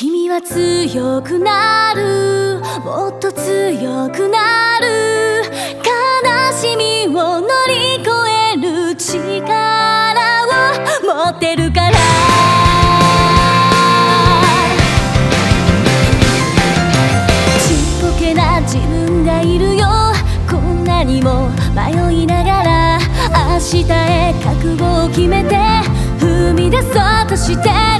君は強くなるもっと強くなる悲しみを乗り越える力を持ってるから。ちっぽけな自分がいるよ。こんなにも迷いながら。明日へ覚悟を決めて踏み出そうとして。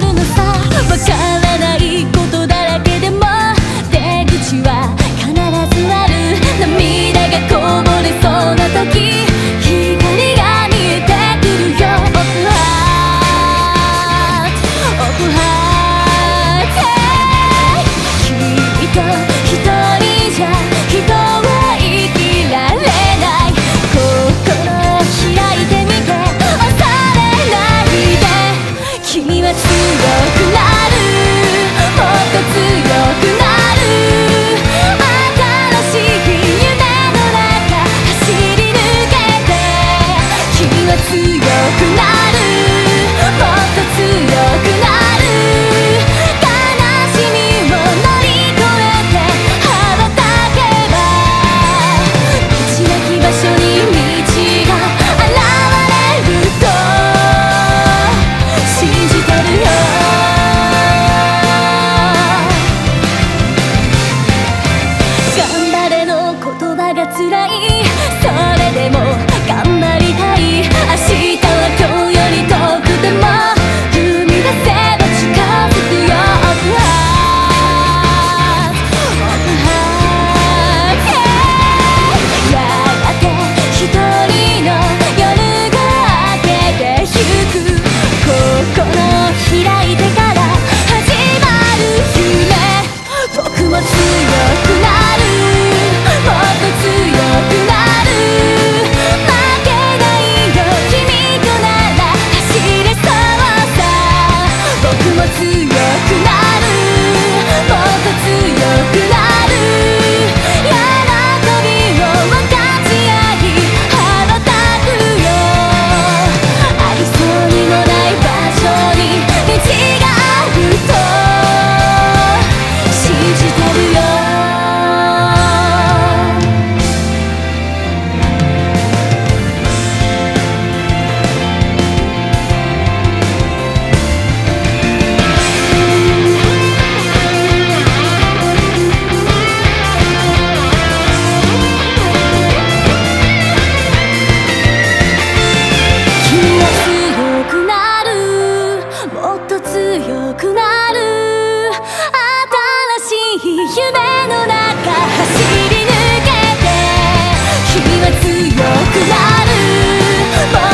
が辛い。それでも頑張りたい。明日強いくある